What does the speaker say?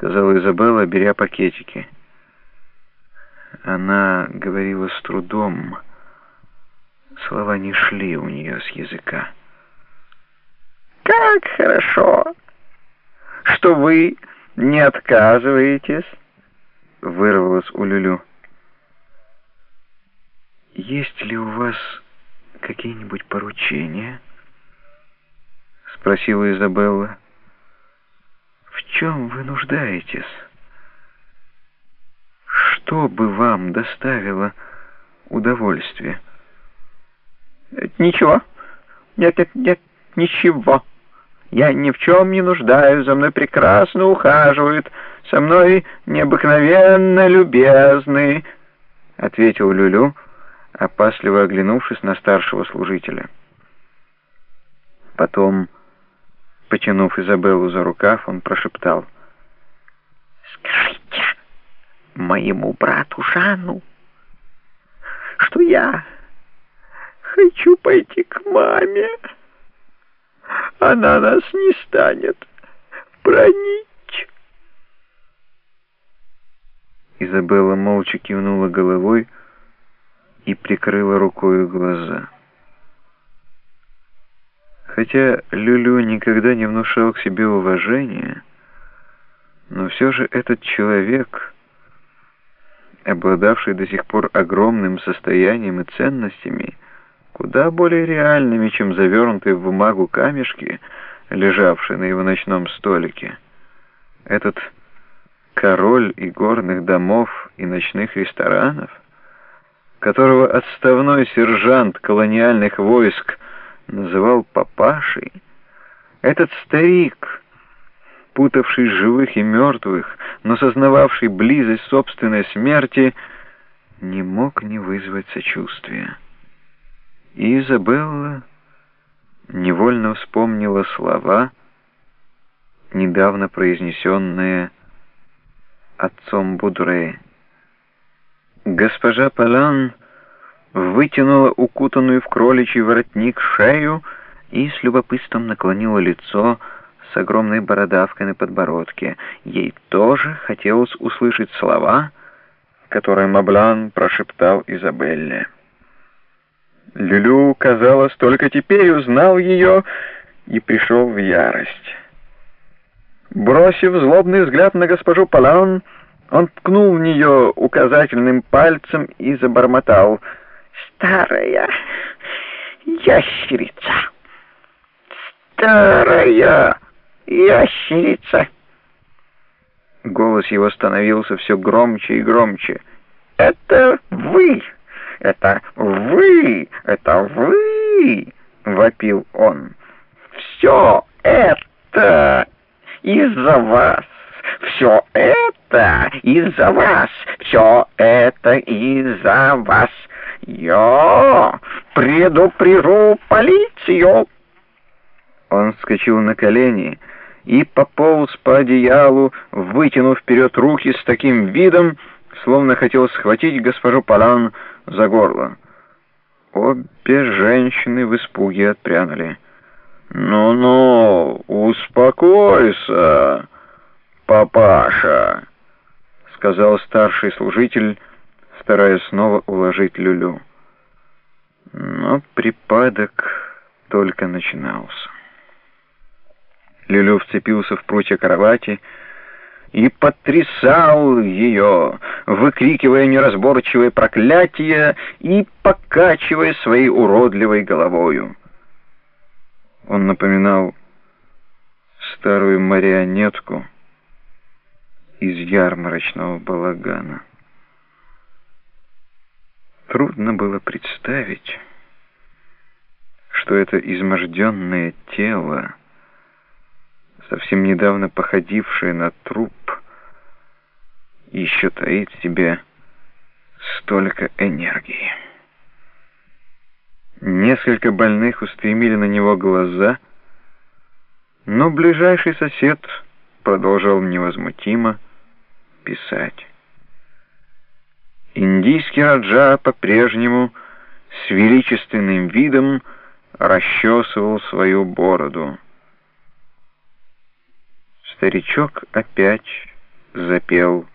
сказала Изабелла, беря пакетики. Она говорила с трудом. Слова не шли у нее с языка. «Как хорошо, что вы не отказываетесь!» — вырвалось у Люлю. «Есть ли у вас какие-нибудь поручения?» — спросила Изабелла. «В чем вы нуждаетесь? Что бы вам доставило удовольствие?» «Ничего. Нет, нет, нет, ничего. Я ни в чем не нуждаюсь, за мной прекрасно ухаживают, со мной необыкновенно любезны», — ответил Люлю, опасливо оглянувшись на старшего служителя. Потом... Потянув Изабеллу за рукав, он прошептал. «Скажите моему брату Жанну, что я хочу пойти к маме. Она нас не станет бронить». Изабелла молча кивнула головой и прикрыла рукой глаза. Хотя Люлю никогда не внушал к себе уважения, но все же этот человек, обладавший до сих пор огромным состоянием и ценностями, куда более реальными, чем завернутые в бумагу камешки, лежавшие на его ночном столике, этот король и горных домов и ночных ресторанов, которого отставной сержант колониальных войск называл папашей, этот старик, путавший живых и мертвых, но сознававший близость собственной смерти, не мог не вызвать сочувствия. И Изабелла невольно вспомнила слова, недавно произнесенные отцом Будре. Госпожа Палан вытянула укутанную в кроличий воротник шею и с любопытством наклонила лицо с огромной бородавкой на подбородке. Ей тоже хотелось услышать слова, которые Маблан прошептал Изабелле. Люлю, казалось, только теперь узнал ее и пришел в ярость. Бросив злобный взгляд на госпожу Палан, он ткнул в нее указательным пальцем и забормотал — старая ящерица. Старая ящерица. Голос его становился все громче и громче. «Это вы! Это вы! Это вы!» — вопил он. «Все это из-за вас! Все это из-за вас! Все это из-за вас!» «Я предупрежу полицию!» Он вскочил на колени и пополз по одеялу, вытянув вперед руки с таким видом, словно хотел схватить госпожу Палан за горло. Обе женщины в испуге отпрянули. «Ну-ну, успокойся, папаша», — сказал старший служитель, стараясь снова уложить Люлю. Но припадок только начинался. Люлю вцепился в прутья кровати и потрясал ее, выкрикивая неразборчивые проклятия и покачивая своей уродливой головою. Он напоминал старую марионетку из ярмарочного балагана. Трудно было представить, что это изможденное тело, совсем недавно походившее на труп, еще таит в себе столько энергии. Несколько больных устремили на него глаза, но ближайший сосед продолжал невозмутимо писать. Индийский раджа по-прежнему с величественным видом расчесывал свою бороду. Старичок опять запел